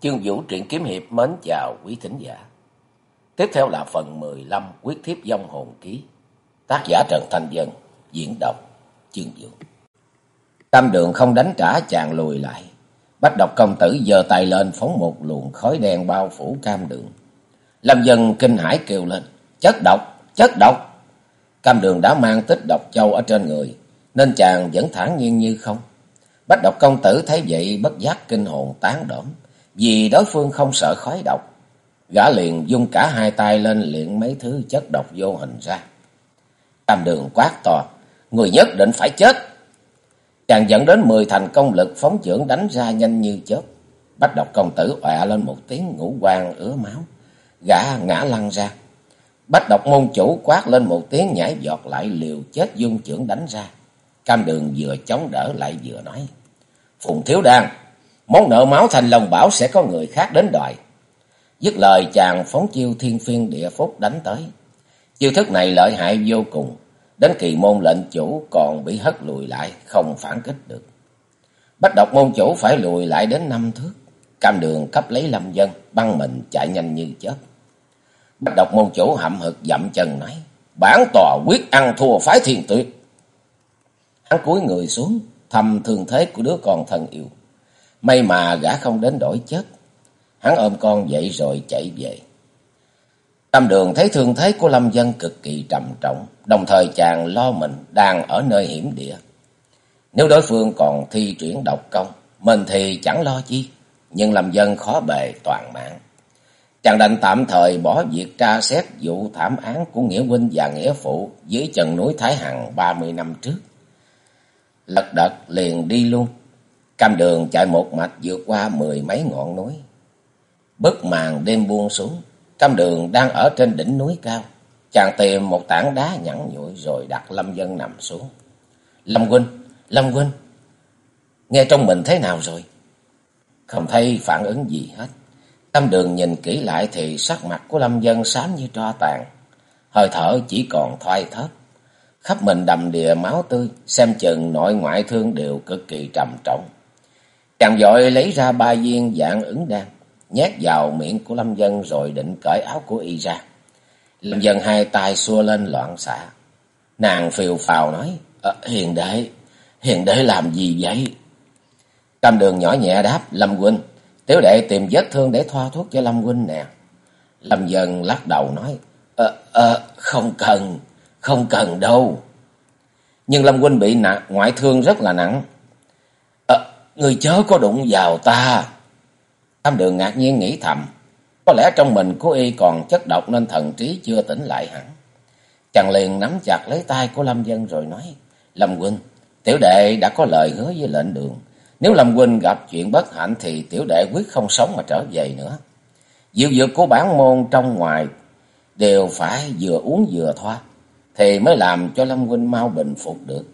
Chương Vũ truyện kiếm hiệp mến chào quý thính giả. Tiếp theo là phần 15 quyết thiếp dông hồn ký. Tác giả Trần Thanh Dân, diễn đọc Chương Vũ. Tam đường không đánh trả chàng lùi lại. Bách độc công tử giơ tay lên phóng một luồng khói đen bao phủ cam đường. Lâm dân kinh hãi kêu lên. Chất độc, chất độc. Cam đường đã mang tích độc châu ở trên người. Nên chàng vẫn thản nhiên như không. Bách độc công tử thấy vậy bất giác kinh hồn tán đổm vì đối phương không sợ khói độc, gã liền dung cả hai tay lên luyện mấy thứ chất độc vô hình ra. Tam đường quát to, người nhất định phải chết. Chàng dẫn đến mười thành công lực phóng trưởng đánh ra nhanh như chớp. Bách độc công tử ọa lên một tiếng ngũ quan ứa máu, gã ngã lăn ra. Bách độc môn chủ quát lên một tiếng nhảy giọt lại liều chết dung trưởng đánh ra. Cam đường vừa chống đỡ lại vừa nói. Phùng thiếu đan, Món nợ máu thành lòng bảo sẽ có người khác đến đòi. Dứt lời chàng phóng chiêu thiên phiên địa phúc đánh tới. Chiêu thức này lợi hại vô cùng. Đến kỳ môn lệnh chủ còn bị hất lùi lại, không phản kích được. Bách độc môn chủ phải lùi lại đến năm thước. Cam đường cấp lấy lâm dân, băng mình chạy nhanh như chớp. Bách độc môn chủ hậm hực dậm chân nói. Bản tòa quyết ăn thua phái thiên tuyệt. Hắn cúi người xuống, thầm thường thế của đứa con thân yêu. May mà gã không đến đổi chất. Hắn ôm con dậy rồi chạy về. Tam đường thấy thương thế của Lâm Dân cực kỳ trầm trọng. Đồng thời chàng lo mình đang ở nơi hiểm địa. Nếu đối phương còn thi triển độc công, mình thì chẳng lo chi. Nhưng Lâm Dân khó bề toàn mạng. Chàng đành tạm thời bỏ việc tra xét vụ thảm án của Nghĩa huynh và Nghĩa phụ dưới chân núi Thái Hằng ba mươi năm trước. Lật đật liền đi luôn. Cam đường chạy một mạch vượt qua mười mấy ngọn núi. Bức màn đêm buông xuống. Cam đường đang ở trên đỉnh núi cao. Chàng tìm một tảng đá nhẵn nhụi rồi đặt Lâm Dân nằm xuống. Lâm Huynh, Lâm Huynh, nghe trong mình thế nào rồi? Không thấy phản ứng gì hết. Cam đường nhìn kỹ lại thì sắc mặt của Lâm Dân xám như tro tàn. Hơi thở chỉ còn thoai thớp. Khắp mình đầm đìa máu tươi, xem chừng nội ngoại thương đều cực kỳ trầm trọng. Chàng dội lấy ra ba viên dạng ứng đan, nhét vào miệng của Lâm Dân rồi định cởi áo của y ra. Lâm Dân hai tay xua lên loạn xạ. Nàng phiêu phào nói, ờ, hiền đệ, hiền đệ làm gì vậy? Tam đường nhỏ nhẹ đáp, Lâm Huynh, tiểu đệ tìm vết thương để thoa thuốc cho Lâm Huynh nè. Lâm Dân lắc đầu nói, à, à, không cần, không cần đâu. Nhưng Lâm Huynh bị nặng, ngoại thương rất là nặng. Người chớ có đụng vào ta. Tam đường ngạc nhiên nghĩ thầm. Có lẽ trong mình của y còn chất độc nên thần trí chưa tỉnh lại hẳn. Chàng liền nắm chặt lấy tay của Lâm Dân rồi nói. Lâm Huynh, tiểu đệ đã có lời hứa với lệnh đường. Nếu Lâm Huynh gặp chuyện bất hạnh thì tiểu đệ quyết không sống mà trở về nữa. Diệu dược của bản môn trong ngoài đều phải vừa uống vừa thoa. Thì mới làm cho Lâm Huynh mau bình phục được.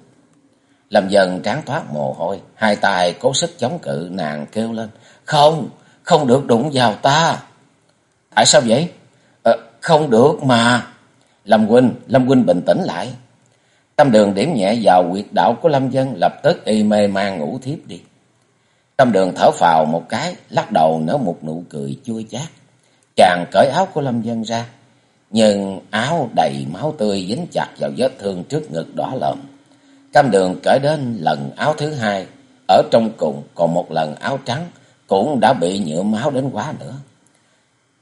Lâm dần trán thoát mồ hôi, hai tay cố sức chống cự, nàng kêu lên. Không, không được đụng vào ta. Tại sao vậy? À, không được mà. Lâm Huynh, Lâm Huynh bình tĩnh lại. Tâm đường điểm nhẹ vào quyệt đạo của Lâm Dân, lập tức y mê man ngủ thiếp đi. Tâm đường thở phào một cái, lắc đầu nở một nụ cười chua chát. Chàng cởi áo của Lâm Dân ra, nhưng áo đầy máu tươi dính chặt vào vết thương trước ngực đỏ lợm. Cam đường cởi đến lần áo thứ hai, ở trong cùng còn một lần áo trắng, cũng đã bị nhựa máu đến quá nữa.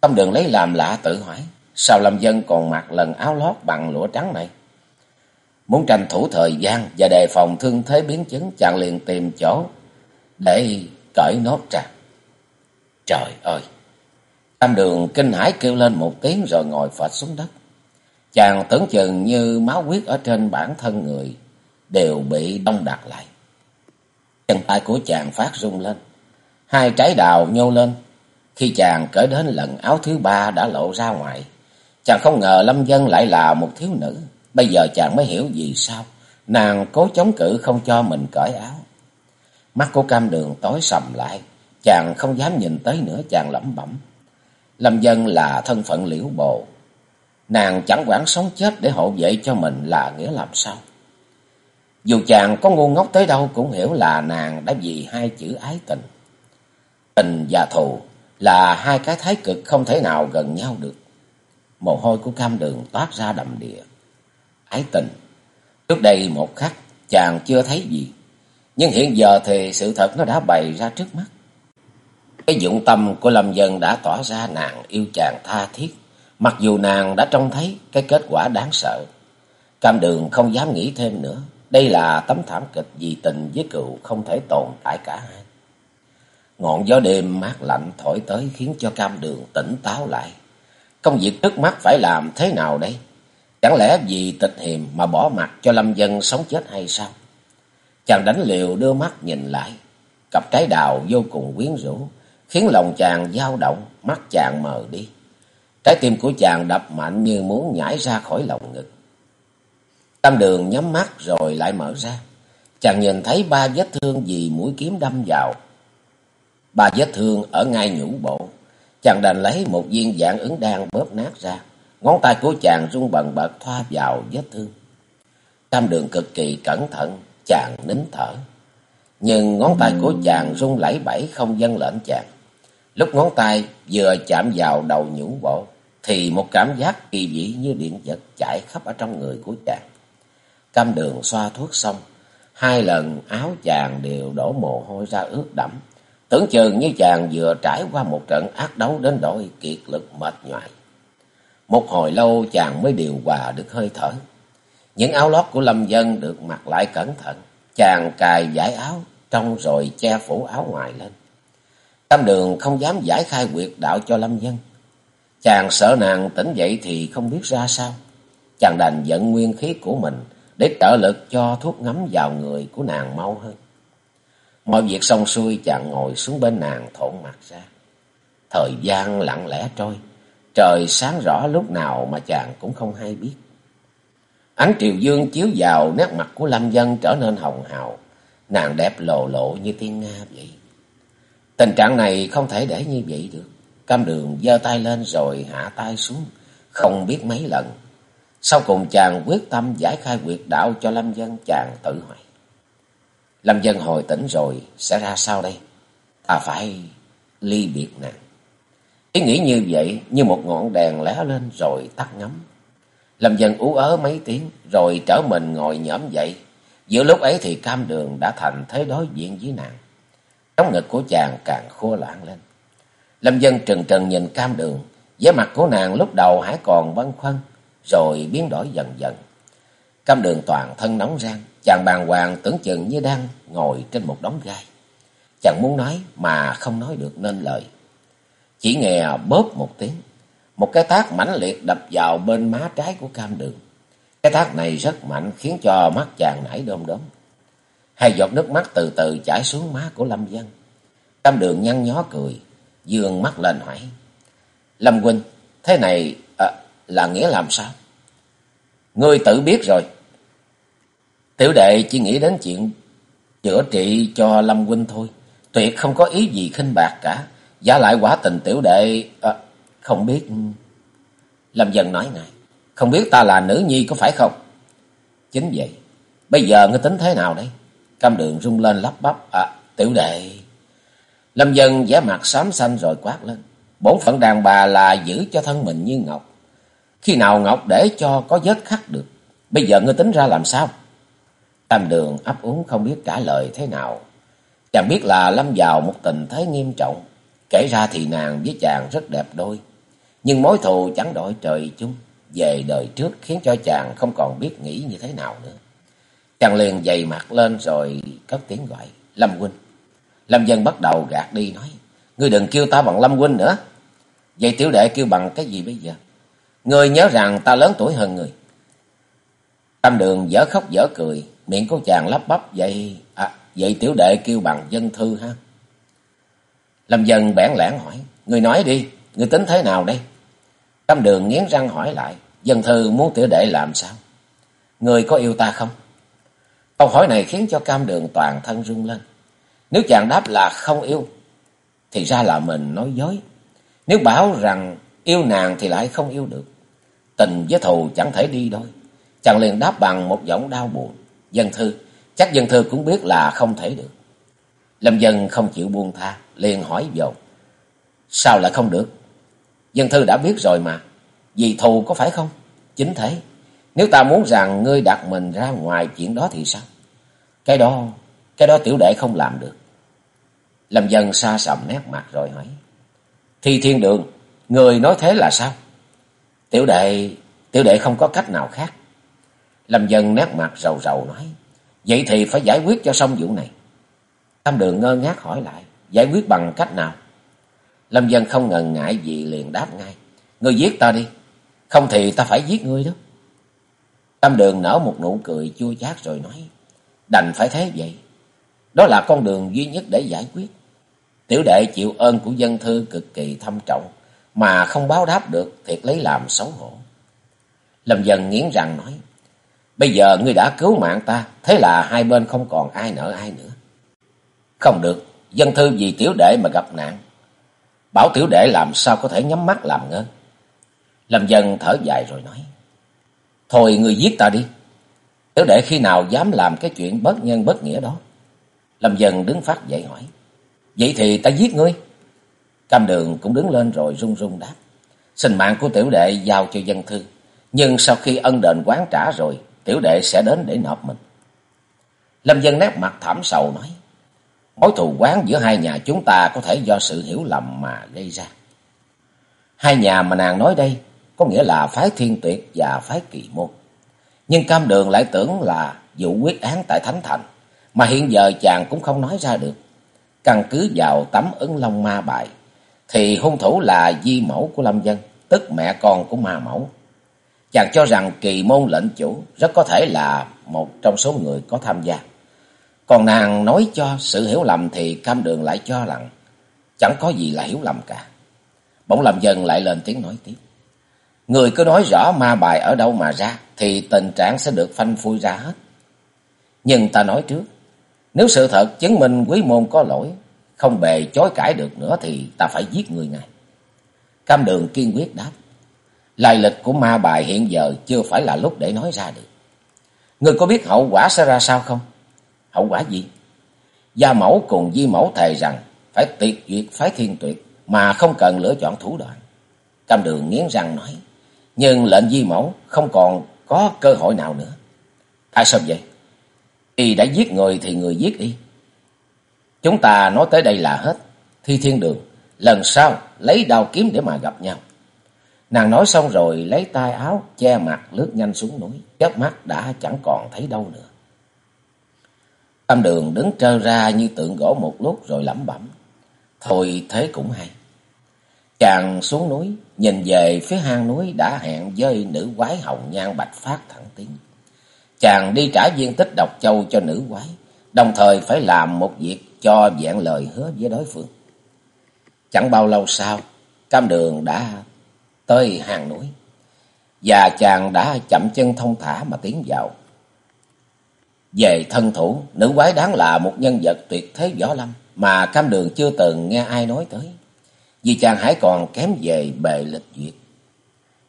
Cam đường lấy làm lạ tự hỏi, sao Lâm Dân còn mặc lần áo lót bằng lụa trắng này? Muốn tranh thủ thời gian và đề phòng thương thế biến chứng, chàng liền tìm chỗ để cởi nốt ra. Trời ơi! Tam đường kinh hãi kêu lên một tiếng rồi ngồi phệt xuống đất. Chàng tưởng chừng như máu huyết ở trên bản thân người đều bị đông đặc lại. Chân tay của chàng phát rung lên. Hai trái đào nhô lên. Khi chàng cởi đến lần áo thứ ba đã lộ ra ngoài. Chàng không ngờ Lâm Dân lại là một thiếu nữ. Bây giờ chàng mới hiểu vì sao. Nàng cố chống cự không cho mình cởi áo. Mắt của cam đường tối sầm lại. Chàng không dám nhìn tới nữa, chàng lẩm bẩm. Lâm Dân là thân phận liễu bồ. Nàng chẳng quản sống chết để hộ vệ cho mình là nghĩa làm sao. Dù chàng có ngu ngốc tới đâu cũng hiểu là nàng đã vì hai chữ ái tình. Tình và thù là hai cái thái cực không thể nào gần nhau được. Mồ hôi của cam đường toát ra đầm đìa. Ái tình, trước đây một khắc chàng chưa thấy gì, nhưng hiện giờ thì sự thật nó đã bày ra trước mắt. Cái dụng tâm của Lâm Dân đã tỏ ra nàng yêu chàng tha thiết, mặc dù nàng đã trông thấy cái kết quả đáng sợ. Cam đường không dám nghĩ thêm nữa, đây là tấm thảm kịch vì tình với cựu không thể tồn tại cả hai. Ngọn gió đêm mát lạnh thổi tới khiến cho cam đường tỉnh táo lại. Công việc trước mắt phải làm thế nào đây? Chẳng lẽ vì tịch hiềm mà bỏ mặt cho Lâm Dân sống chết hay sao? Chàng đánh liều đưa mắt nhìn lại. Cặp trái đào vô cùng quyến rũ, khiến lòng chàng dao động, mắt chàng mờ đi. Trái tim của chàng đập mạnh như muốn nhảy ra khỏi lòng ngực. Tam đường nhắm mắt rồi lại mở ra. Chàng nhìn thấy ba vết thương vì mũi kiếm đâm vào. Ba vết thương ở ngay nhũ bộ. Chàng đành lấy một viên dạng ứng đan bóp nát ra. Ngón tay của chàng rung bần bật thoa vào vết thương. Tam đường cực kỳ cẩn thận, chàng nín thở. Nhưng ngón tay của chàng rung lẩy bẩy không dân lệnh chàng. Lúc ngón tay vừa chạm vào đầu nhũ bộ, thì một cảm giác kỳ dị như điện giật chạy khắp ở trong người của chàng. Cam đường xoa thuốc xong, hai lần áo chàng đều đổ mồ hôi ra ướt đẫm. Tưởng chừng như chàng vừa trải qua một trận ác đấu đến đổi kiệt lực mệt nhoài. Một hồi lâu chàng mới điều hòa được hơi thở. Những áo lót của Lâm Dân được mặc lại cẩn thận. Chàng cài giải áo trong rồi che phủ áo ngoài lên. Tam đường không dám giải khai quyệt đạo cho Lâm Dân. Chàng sợ nàng tỉnh dậy thì không biết ra sao. Chàng đành giận nguyên khí của mình để trợ lực cho thuốc ngấm vào người của nàng mau hơn. Mọi việc xong xuôi chàng ngồi xuống bên nàng thổn mặt ra. Thời gian lặng lẽ trôi, trời sáng rõ lúc nào mà chàng cũng không hay biết. Ánh triều dương chiếu vào nét mặt của Lâm Dân trở nên hồng hào, nàng đẹp lộ lộ như tiên Nga vậy. Tình trạng này không thể để như vậy được. Cam đường giơ tay lên rồi hạ tay xuống, không biết mấy lần. Sau cùng chàng quyết tâm giải khai quyệt đạo cho Lâm Dân chàng tự hỏi. Lâm Dân hồi tỉnh rồi, sẽ ra sao đây? Ta phải ly biệt nàng. Ý nghĩ như vậy, như một ngọn đèn lé lên rồi tắt ngấm. Lâm Dân ú ớ mấy tiếng, rồi trở mình ngồi nhõm dậy. Giữa lúc ấy thì cam đường đã thành thế đối diện với nàng. Trong ngực của chàng càng khô loạn lên. Lâm Dân trừng trừng nhìn cam đường, vẻ mặt của nàng lúc đầu hãy còn băn khoăn, rồi biến đổi dần dần. Cam đường toàn thân nóng rang, chàng bàng hoàng tưởng chừng như đang ngồi trên một đống gai. Chàng muốn nói mà không nói được nên lời. Chỉ nghe bóp một tiếng, một cái tác mãnh liệt đập vào bên má trái của cam đường. Cái tác này rất mạnh khiến cho mắt chàng nảy đom đóm. Hai giọt nước mắt từ từ chảy xuống má của Lâm Dân. Cam đường nhăn nhó cười, dương mắt lên hỏi. Lâm huynh, thế này là nghĩa làm sao? Ngươi tự biết rồi. Tiểu đệ chỉ nghĩ đến chuyện chữa trị cho Lâm huynh thôi. Tuyệt không có ý gì khinh bạc cả. Giả lại quả tình tiểu đệ... À, không biết... Lâm Dân nói ngài. Không biết ta là nữ nhi có phải không? Chính vậy. Bây giờ ngươi tính thế nào đây? Cam đường rung lên lắp bắp. À, tiểu đệ... Lâm Dân vẻ mặt xám xanh rồi quát lên. Bốn phận đàn bà là giữ cho thân mình như ngọc. Khi nào ngọc để cho có vết khắc được. Bây giờ ngươi tính ra làm sao? Tam đường ấp úng không biết trả lời thế nào. Chàng biết là lâm vào một tình thế nghiêm trọng. Kể ra thì nàng với chàng rất đẹp đôi. Nhưng mối thù chẳng đổi trời chung. Về đời trước khiến cho chàng không còn biết nghĩ như thế nào nữa. Chàng liền dày mặt lên rồi cất tiếng gọi. Lâm huynh. Lâm dân bắt đầu gạt đi, nói. Ngươi đừng kêu ta bằng Lâm huynh nữa. Vậy tiểu đệ kêu bằng cái gì bây giờ? Ngươi nhớ rằng ta lớn tuổi hơn người. Tam đường dở khóc dở cười. Miệng của chàng lắp bắp. Vậy à, vậy tiểu đệ kêu bằng dân thư ha. Lâm dân bẽn lẽn hỏi. Ngươi nói đi. Ngươi tính thế nào đây? Tam đường nghiến răng hỏi lại. Dân thư muốn tiểu đệ làm sao? Ngươi có yêu ta không? Câu hỏi này khiến cho cam đường toàn thân rung lên. Nếu chàng đáp là không yêu, thì ra là mình nói dối. Nếu bảo rằng yêu nàng thì lại không yêu được. Tình với thù chẳng thể đi đôi. Chàng liền đáp bằng một giọng đau buồn. Dân thư, chắc dân thư cũng biết là không thể được. Lâm dân không chịu buông tha, liền hỏi dồn. Sao lại không được? Dân thư đã biết rồi mà. Vì thù có phải không? Chính thế. Nếu ta muốn rằng ngươi đặt mình ra ngoài chuyện đó thì sao? Cái đó, cái đó tiểu đệ không làm được. Lâm dân xa sầm nét mặt rồi hỏi. Thi thiên đường, người nói thế là sao? Tiểu đệ, tiểu đệ không có cách nào khác. Lâm dân nét mặt rầu rầu nói. Vậy thì phải giải quyết cho xong vụ này. Tam đường ngơ ngác hỏi lại. Giải quyết bằng cách nào? Lâm dân không ngần ngại gì liền đáp ngay. Ngươi giết ta đi. Không thì ta phải giết ngươi đó. Tam đường nở một nụ cười chua chát rồi nói. Đành phải thế vậy. Đó là con đường duy nhất để giải quyết. Tiểu đệ chịu ơn của dân thư cực kỳ thâm trọng. Mà không báo đáp được, thiệt lấy làm xấu hổ. Lâm dần nghiến răng nói. Bây giờ ngươi đã cứu mạng ta. Thế là hai bên không còn ai nợ ai nữa. Không được. Dân thư vì tiểu đệ mà gặp nạn. Bảo tiểu đệ làm sao có thể nhắm mắt làm ngơ. Lâm dân thở dài rồi nói. Thôi người giết ta đi. Tiểu đệ khi nào dám làm cái chuyện bất nhân bất nghĩa đó. Lâm dân đứng phát dậy hỏi. Vậy thì ta giết ngươi. Cam đường cũng đứng lên rồi run run đáp. Sinh mạng của tiểu đệ giao cho dân thư. Nhưng sau khi ân đền quán trả rồi, tiểu đệ sẽ đến để nộp mình. Lâm dân nét mặt thảm sầu nói. Mối thù quán giữa hai nhà chúng ta có thể do sự hiểu lầm mà gây ra. Hai nhà mà nàng nói đây có nghĩa là phái thiên tuyệt và phái kỳ môn. Nhưng cam đường lại tưởng là vụ quyết án tại Thánh Thành, mà hiện giờ chàng cũng không nói ra được. Căn cứ vào tấm ứng long ma bài, thì hung thủ là di mẫu của Lâm Dân, tức mẹ con của ma mẫu. Chàng cho rằng kỳ môn lệnh chủ rất có thể là một trong số người có tham gia. Còn nàng nói cho sự hiểu lầm thì cam đường lại cho rằng chẳng có gì là hiểu lầm cả. Bỗng Lâm Dân lại lên tiếng nói tiếp. Người cứ nói rõ ma bài ở đâu mà ra, thì tình trạng sẽ được phanh phui ra hết. Nhưng ta nói trước, nếu sự thật chứng minh quý môn có lỗi, không bề chối cãi được nữa thì ta phải giết người ngay. Cam đường kiên quyết đáp. Lai lịch của ma bài hiện giờ chưa phải là lúc để nói ra được. Người có biết hậu quả sẽ ra sao không? Hậu quả gì? Gia mẫu cùng di mẫu thề rằng phải tuyệt duyệt phái thiên tuyệt mà không cần lựa chọn thủ đoạn. Cam đường nghiến răng nói. Nhưng lệnh di mẫu không còn có cơ hội nào nữa. Tại sao vậy? Y đã giết người thì người giết y. Chúng ta nói tới đây là hết. Thi thiên đường, lần sau lấy đao kiếm để mà gặp nhau. Nàng nói xong rồi lấy tay áo che mặt lướt nhanh xuống núi. Chớp mắt đã chẳng còn thấy đâu nữa. Tâm đường đứng trơ ra như tượng gỗ một lúc rồi lẩm bẩm. Thôi thế cũng hay. Chàng xuống núi, nhìn về phía hang núi đã hẹn với nữ quái hồng nhan bạch phát thẳng tiếng. Chàng đi trả viên tích độc châu cho nữ quái, đồng thời phải làm một việc cho vẹn lời hứa với đối phương. Chẳng bao lâu sau, cam đường đã tới hàng núi, và chàng đã chậm chân thông thả mà tiến vào. Về thân thủ, nữ quái đáng là một nhân vật tuyệt thế võ lâm mà cam đường chưa từng nghe ai nói tới vì chàng hãy còn kém về bề lịch duyệt.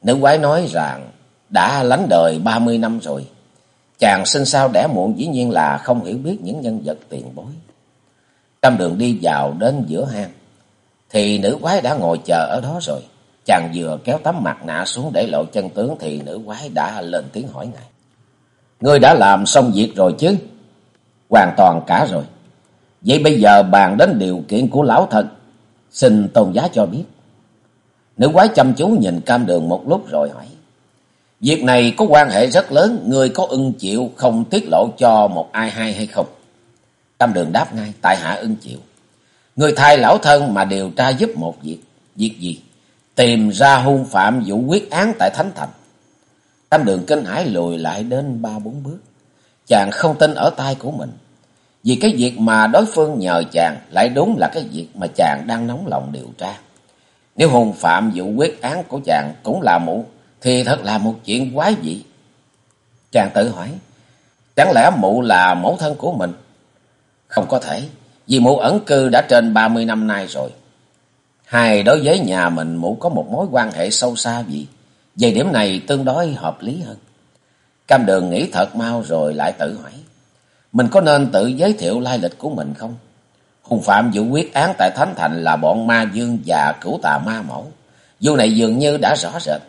Nữ quái nói rằng đã lánh đời ba mươi năm rồi. Chàng sinh sao đẻ muộn dĩ nhiên là không hiểu biết những nhân vật tiền bối. Trăm đường đi vào đến giữa hang, thì nữ quái đã ngồi chờ ở đó rồi. Chàng vừa kéo tấm mặt nạ xuống để lộ chân tướng thì nữ quái đã lên tiếng hỏi ngài. Ngươi đã làm xong việc rồi chứ? Hoàn toàn cả rồi. Vậy bây giờ bàn đến điều kiện của lão thần, Xin tôn giá cho biết. Nữ quái chăm chú nhìn cam đường một lúc rồi hỏi. Việc này có quan hệ rất lớn, người có ưng chịu không tiết lộ cho một ai hay hay không? Tam đường đáp ngay, tại hạ ưng chịu. Người thay lão thân mà điều tra giúp một việc. Việc gì? Tìm ra hung phạm vụ quyết án tại Thánh Thành. tam đường kinh hãi lùi lại đến ba bốn bước. Chàng không tin ở tay của mình. Vì cái việc mà đối phương nhờ chàng lại đúng là cái việc mà chàng đang nóng lòng điều tra. Nếu hùng phạm vụ quyết án của chàng cũng là mụ, thì thật là một chuyện quái dị. Chàng tự hỏi, chẳng lẽ mụ là mẫu thân của mình? Không có thể, vì mụ ẩn cư đã trên ba mươi năm nay rồi. Hai đối với nhà mình mụ có một mối quan hệ sâu xa gì? Về điểm này tương đối hợp lý hơn. Cam đường nghĩ thật mau rồi lại tự hỏi. Mình có nên tự giới thiệu lai lịch của mình không? Hùng phạm vụ quyết án tại Thánh Thành là bọn ma dương và cửu tà ma mẫu. Vụ này dường như đã rõ rệt,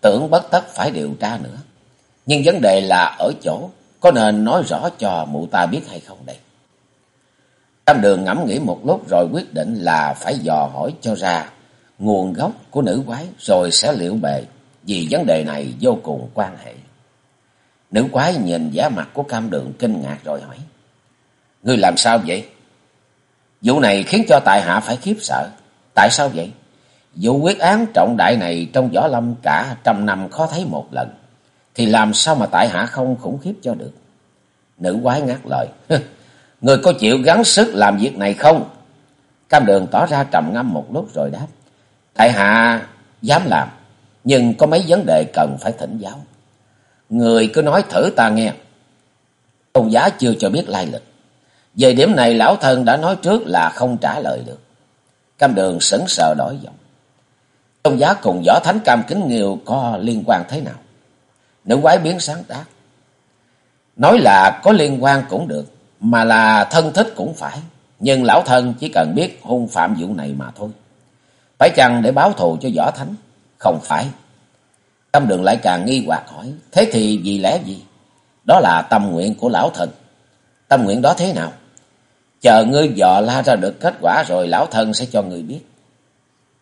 tưởng bất tất phải điều tra nữa. Nhưng vấn đề là ở chỗ, có nên nói rõ cho mụ ta biết hay không đây? Tam đường ngẫm nghĩ một lúc rồi quyết định là phải dò hỏi cho ra nguồn gốc của nữ quái rồi sẽ liệu bề, vì vấn đề này vô cùng quan hệ. Nữ quái nhìn giá mặt của cam đường kinh ngạc rồi hỏi. Ngươi làm sao vậy? Vụ này khiến cho tại hạ phải khiếp sợ. Tại sao vậy? Vụ quyết án trọng đại này trong võ lâm cả trăm năm khó thấy một lần. Thì làm sao mà tại hạ không khủng khiếp cho được? Nữ quái ngắt lời. Người có chịu gắng sức làm việc này không? Cam đường tỏ ra trầm ngâm một lúc rồi đáp. Tại hạ dám làm. Nhưng có mấy vấn đề cần phải thỉnh giáo. Người cứ nói thử ta nghe. Tôn giá chưa cho biết lai lịch. Về điểm này lão thân đã nói trước là không trả lời được. Cam đường sững sờ đổi giọng. Tôn giá cùng võ thánh cam kính nghiêu có liên quan thế nào? Nữ quái biến sáng tác. Nói là có liên quan cũng được, mà là thân thích cũng phải. Nhưng lão thân chỉ cần biết hung phạm vụ này mà thôi. Phải chăng để báo thù cho võ thánh? Không phải. Tâm đường lại càng nghi hoặc hỏi. Thế thì vì lẽ gì? Đó là tâm nguyện của lão thần. Tâm nguyện đó thế nào? Chờ ngươi dò la ra được kết quả rồi lão thân sẽ cho ngươi biết.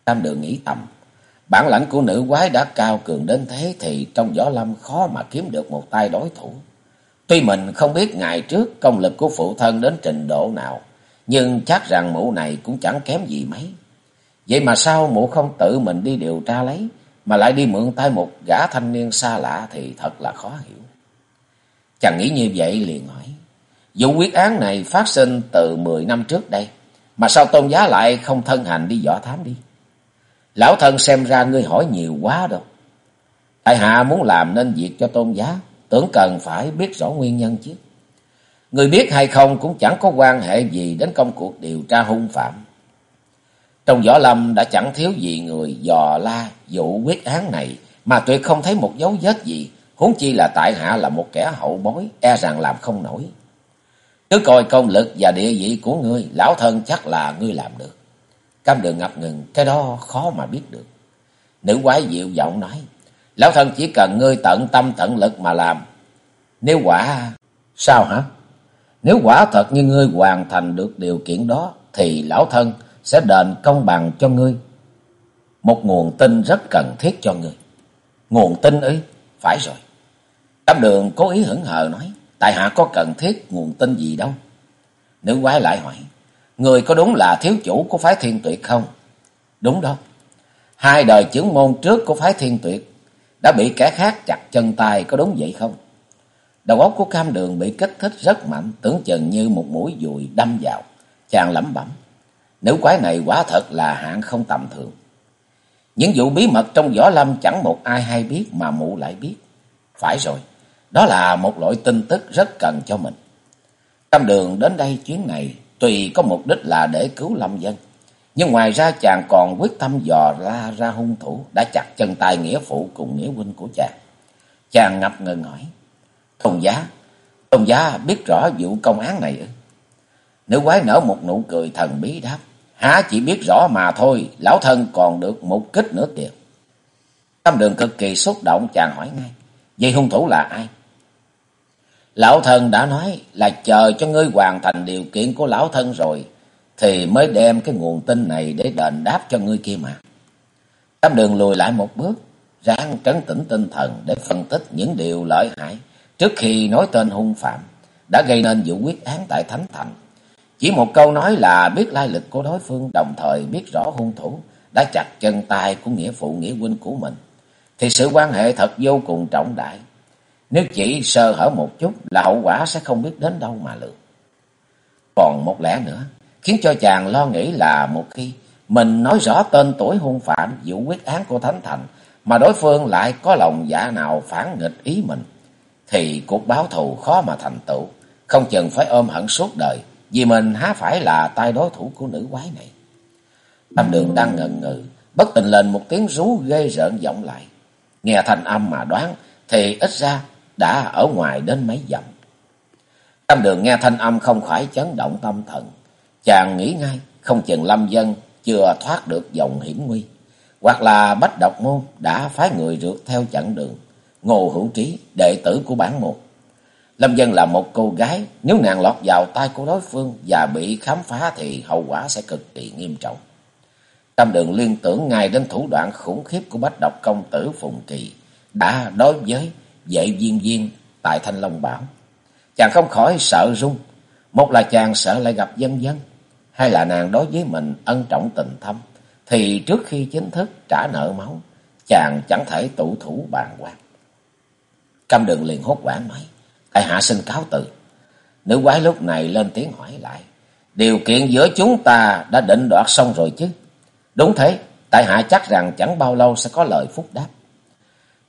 Tam đường nghĩ tầm. Bản lãnh của nữ quái đã cao cường đến thế thì trong võ lâm khó mà kiếm được một tay đối thủ. Tuy mình không biết ngày trước công lực của phụ thân đến trình độ nào, nhưng chắc rằng mụ này cũng chẳng kém gì mấy. Vậy mà sao mụ không tự mình đi điều tra lấy, mà lại đi mượn tay một gã thanh niên xa lạ thì thật là khó hiểu. Chàng nghĩ như vậy liền hỏi, vụ quyết án này phát sinh từ 10 năm trước đây, mà sao tôn giá lại không thân hành đi dò thám đi? Lão thân xem ra ngươi hỏi nhiều quá đâu. Tại hạ muốn làm nên việc cho tôn giá, tưởng cần phải biết rõ nguyên nhân chứ. Người biết hay không cũng chẳng có quan hệ gì đến công cuộc điều tra hung phạm. Trong võ lâm đã chẳng thiếu gì người dò la vụ quyết án này mà tuyệt không thấy một dấu vết gì, huống chi là tại hạ là một kẻ hậu bối, e rằng làm không nổi. Cứ coi công lực và địa vị của ngươi, lão thân chắc là ngươi làm được. Cam đường ngập ngừng, cái đó khó mà biết được. Nữ quái dịu giọng nói, lão thân chỉ cần ngươi tận tâm tận lực mà làm. Nếu quả... Sao hả? Nếu quả thật như ngươi hoàn thành được điều kiện đó, thì lão thân sẽ đền công bằng cho ngươi. Một nguồn tin rất cần thiết cho ngươi. Nguồn tin ấy, phải rồi. Cam đường cố ý hững hờ nói, tại hạ có cần thiết nguồn tin gì đâu. Nữ quái lại hỏi, người có đúng là thiếu chủ của phái thiên tuyệt không? Đúng đó. Hai đời trưởng môn trước của phái thiên tuyệt đã bị kẻ khác chặt chân tay, có đúng vậy không? Đầu óc của cam đường bị kích thích rất mạnh, tưởng chừng như một mũi dùi đâm vào. Chàng lẩm bẩm. Nữ quái này quả thật là hạng không tầm thường. Những vụ bí mật trong võ lâm chẳng một ai hay biết mà mụ lại biết. Phải rồi, đó là một loại tin tức rất cần cho mình. Cam đường đến đây chuyến này tùy có mục đích là để cứu lâm dân. Nhưng ngoài ra chàng còn quyết tâm dò ra ra hung thủ đã chặt chân tay nghĩa phụ cùng nghĩa huynh của chàng. Chàng ngập ngừng hỏi. Tôn giá, tôn giá biết rõ vụ công án này ư? Nữ quái nở một nụ cười thần bí đáp. Há chỉ biết rõ mà thôi, lão thân còn được một kích nữa kìa. Tâm đường cực kỳ xúc động chàng hỏi ngay. Vậy hung thủ là ai? Lão thân đã nói là chờ cho ngươi hoàn thành điều kiện của lão thân rồi, thì mới đem cái nguồn tin này để đền đáp cho ngươi kia mà. Tam đường lùi lại một bước, ráng trấn tĩnh tinh thần để phân tích những điều lợi hại trước khi nói tên hung phạm đã gây nên vụ quyết án tại Thánh Thành. Chỉ một câu nói là biết lai lịch của đối phương đồng thời biết rõ hung thủ đã chặt chân tay của nghĩa phụ nghĩa huynh của mình. Thì sự quan hệ thật vô cùng trọng đại. Nếu chỉ sơ hở một chút là hậu quả sẽ không biết đến đâu mà lường. Còn một lẽ nữa, khiến cho chàng lo nghĩ là một khi mình nói rõ tên tuổi hung phạm vụ quyết án của Thánh Thành mà đối phương lại có lòng dạ nào phản nghịch ý mình thì cuộc báo thù khó mà thành tựu, không chừng phải ôm hận suốt đời, vì mình há phải là tay đối thủ của nữ quái này. Tam đường đang ngần ngừ, bất tình lên một tiếng rú ghê rợn vọng lại. Nghe thanh âm mà đoán, thì ít ra đã ở ngoài đến mấy dặm. Tam đường nghe thanh âm không khỏi chấn động tâm thần. Chàng nghĩ ngay, không chừng Lâm Dân chưa thoát được dòng hiểm nguy. Hoặc là Bách Độc Môn đã phái người rượt theo chặn đường. Ngô Hữu Trí, đệ tử của bản một. Lâm Dân là một cô gái, nếu nàng lọt vào tay của đối phương và bị khám phá thì hậu quả sẽ cực kỳ nghiêm trọng. trong đường liên tưởng ngay đến thủ đoạn khủng khiếp của bách độc công tử Phùng Kỳ đã đối với vệ viên viên tại Thanh Long Bảo. Chàng không khỏi sợ run, một là chàng sợ lại gặp dân dân, hay là nàng đối với mình ân trọng tình thâm, thì trước khi chính thức trả nợ máu, chàng chẳng thể tụ thủ bàn quan. Cam đường liền hốt quản nói, tại hạ xin cáo từ. Nữ quái lúc này lên tiếng hỏi lại, điều kiện giữa chúng ta đã định đoạt xong rồi chứ? Đúng thế, tại hạ chắc rằng chẳng bao lâu sẽ có lời phúc đáp.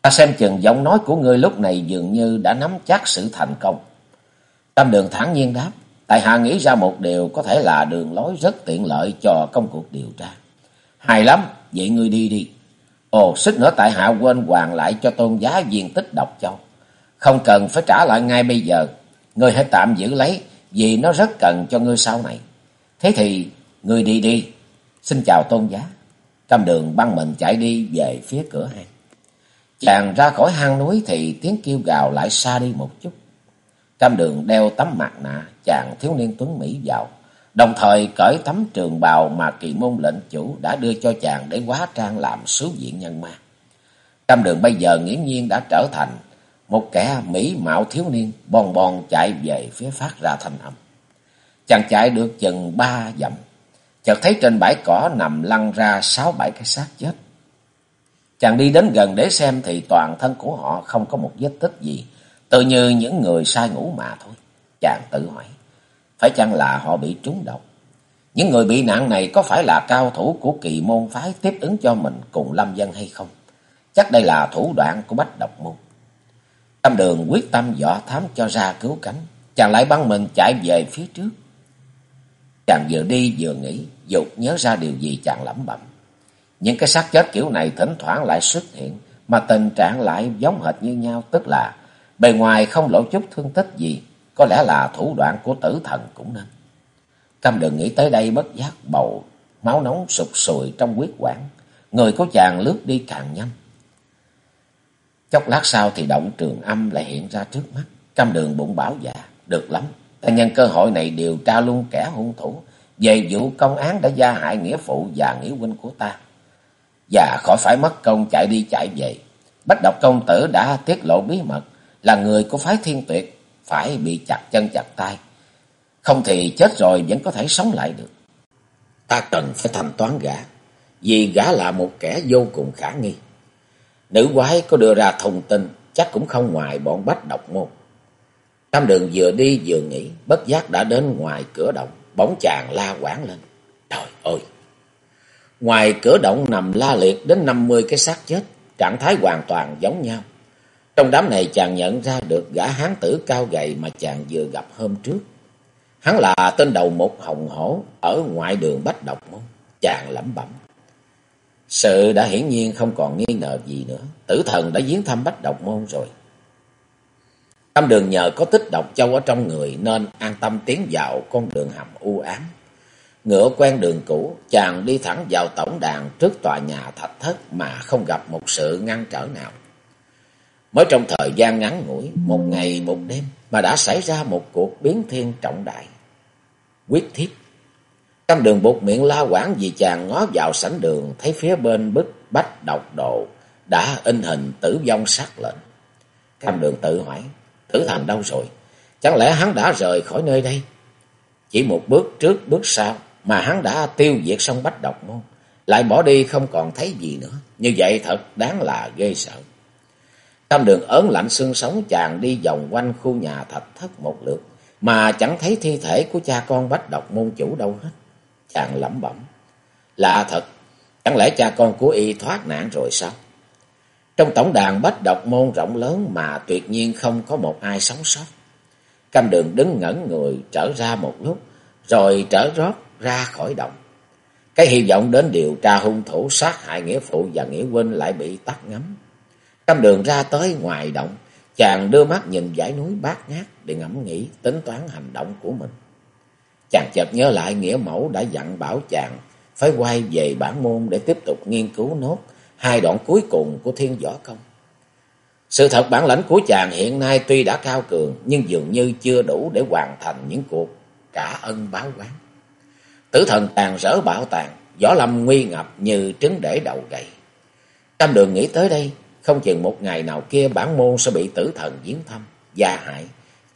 Ta xem chừng giọng nói của ngươi lúc này dường như đã nắm chắc sự thành công. Tam đường thản nhiên đáp, tại hạ nghĩ ra một điều có thể là đường lối rất tiện lợi cho công cuộc điều tra. Hay lắm, vậy ngươi đi đi. Ồ, xích nữa tại hạ quên hoàn lại cho tôn giá viên tích độc châu. Không cần phải trả lại ngay bây giờ. Ngươi hãy tạm giữ lấy, vì nó rất cần cho ngươi sau này. Thế thì, ngươi đi đi. Xin chào tôn giá. Cam đường băng mình chạy đi về phía cửa hang. Chàng ra khỏi hang núi thì tiếng kêu gào lại xa đi một chút. Cam đường đeo tấm mặt nạ, chàng thiếu niên tuấn Mỹ vào. Đồng thời cởi tấm trường bào mà kỳ môn lệnh chủ đã đưa cho chàng để hóa trang làm sứ diện nhân ma. Cam đường bây giờ nghiễm nhiên đã trở thành một kẻ mỹ mạo thiếu niên bon bon chạy về phía phát ra thanh âm. Chàng chạy được chừng ba dặm chợt thấy trên bãi cỏ nằm lăn ra sáu bảy cái xác chết. Chàng đi đến gần để xem thì toàn thân của họ không có một vết tích gì, tự như những người sai ngủ mà thôi. Chàng tự hỏi, phải chăng là họ bị trúng độc? Những người bị nạn này có phải là cao thủ của kỳ môn phái tiếp ứng cho mình cùng lâm dân hay không? Chắc đây là thủ đoạn của bách độc môn. Tâm đường quyết tâm dọ thám cho ra cứu cánh, chàng lại băng mình chạy về phía trước. Chàng vừa đi vừa nghĩ, dục nhớ ra điều gì chàng lẩm bẩm. Những cái xác chết kiểu này thỉnh thoảng lại xuất hiện, mà tình trạng lại giống hệt như nhau, tức là bề ngoài không lộ chút thương tích gì, có lẽ là thủ đoạn của tử thần cũng nên. Cam đừng nghĩ tới đây bất giác bầu, máu nóng sụp sùi trong huyết quản, người của chàng lướt đi càng nhanh. Chốc lát sau thì động trường âm lại hiện ra trước mắt, cam đường bụng bảo dạ, được lắm, ta nhân cơ hội này điều tra luôn kẻ hung thủ, về vụ công án đã gia hại nghĩa phụ và nghĩa huynh của ta. Và khỏi phải mất công chạy đi chạy về. Bách độc công tử đã tiết lộ bí mật là người của phái thiên tuyệt phải bị chặt chân chặt tay. Không thì chết rồi vẫn có thể sống lại được. Ta cần phải thành toán gã, vì gã là một kẻ vô cùng khả nghi. Nữ quái có đưa ra thông tin chắc cũng không ngoài bọn bách độc môn. Tam đường vừa đi vừa nghĩ, bất giác đã đến ngoài cửa động. bóng chàng la quảng lên. Trời ơi! Ngoài cửa động nằm la liệt đến năm mươi cái xác chết, trạng thái hoàn toàn giống nhau. Trong đám này chàng nhận ra được gã hán tử cao gầy mà chàng vừa gặp hôm trước. Hắn là tên đầu một hồng hổ ở ngoại đường Bách Độc Môn. Chàng lẩm bẩm. Sự đã hiển nhiên không còn nghi ngờ gì nữa. Tử thần đã viếng thăm Bách Độc Môn rồi. Tam đường nhờ có tích độc châu ở trong người nên an tâm tiến vào con đường hầm u ám. Ngựa quen đường cũ, chàng đi thẳng vào tổng đàn trước tòa nhà thạch thất mà không gặp một sự ngăn trở nào. Mới trong thời gian ngắn ngủi, một ngày một đêm mà đã xảy ra một cuộc biến thiên trọng đại. Quyết thiết. Cam đường bột miệng la quảng vì chàng ngó vào sảnh đường thấy phía bên bức bách độc độ đã in hình tử vong sắc lệnh. Cam đường tự hỏi Tử thành đâu rồi? Chẳng lẽ hắn đã rời khỏi nơi đây? Chỉ một bước trước bước sau mà hắn đã tiêu diệt xong bách độc môn. Lại bỏ đi không còn thấy gì nữa. Như vậy thật đáng là ghê sợ. Tam đường ớn lạnh xương sống chàng đi vòng quanh khu nhà thạch thất một lượt. Mà chẳng thấy thi thể của cha con bách độc môn chủ đâu hết. Chàng lẩm bẩm. Lạ thật. Chẳng lẽ cha con của y thoát nạn rồi sao? Trong tổng đàn bách độc môn rộng lớn mà tuyệt nhiên không có một ai sống sót. Cam đường đứng ngẩn người trở ra một lúc, rồi trở rót ra khỏi động. Cái hy vọng đến điều tra hung thủ sát hại nghĩa phụ và nghĩa huynh lại bị tắt ngấm. Trong đường ra tới ngoài động, chàng đưa mắt nhìn dãy núi bát ngát để ngẫm nghĩ tính toán hành động của mình. Chàng chợt nhớ lại nghĩa mẫu đã dặn bảo chàng phải quay về bản môn để tiếp tục nghiên cứu nốt hai đoạn cuối cùng của thiên võ công. Sự thật bản lãnh của chàng hiện nay tuy đã cao cường nhưng dường như chưa đủ để hoàn thành những cuộc trả ân báo quán. Tử thần tàn rỡ bảo tàng, võ lâm nguy ngập như trứng để đầu gậy. Tam đường nghĩ tới đây, không chừng một ngày nào kia bản môn sẽ bị tử thần giếng thăm, gia hại.